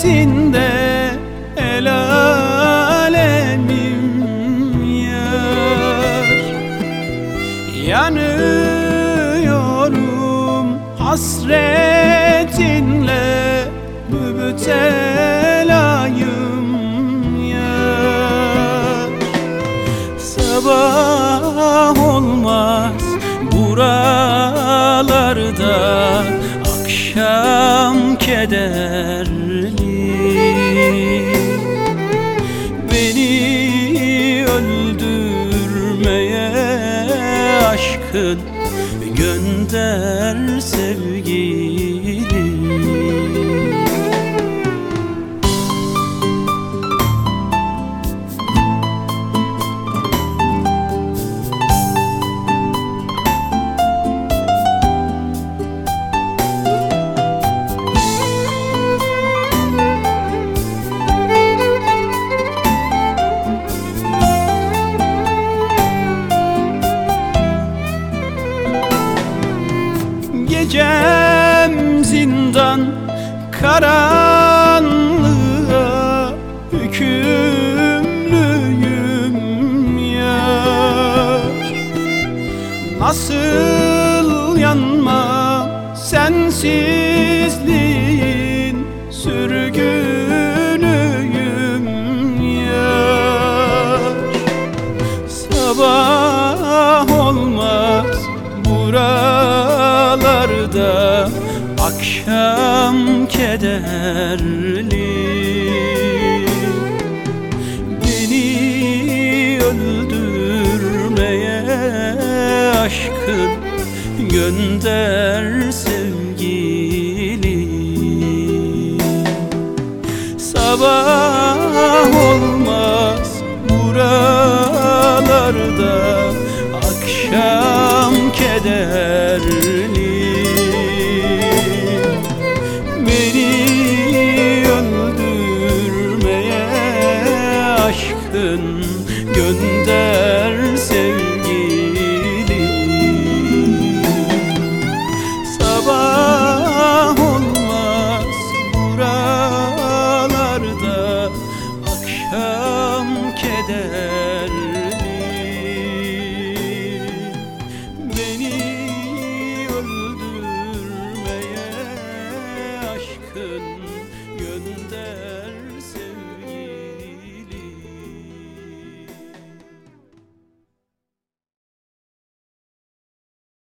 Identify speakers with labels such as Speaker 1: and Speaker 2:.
Speaker 1: hasretinde el alemim yar. Yanıyorum hasretinle mübtelayım yar. Sabah olmaz buralarda akşam keder. Aşkın Gönder sevgili Gecem zindan karanlığa hükümlüyüm yar Nasıl yanmam sensizliğin sürgünüyüm yar Sabah olmaz buralarda Akşam kederli. Beni öldürmeye aşkın Gönder sevgili. Sabah bıraktın Gönder sevgili. Sabah olmaz buralarda Akşam keder.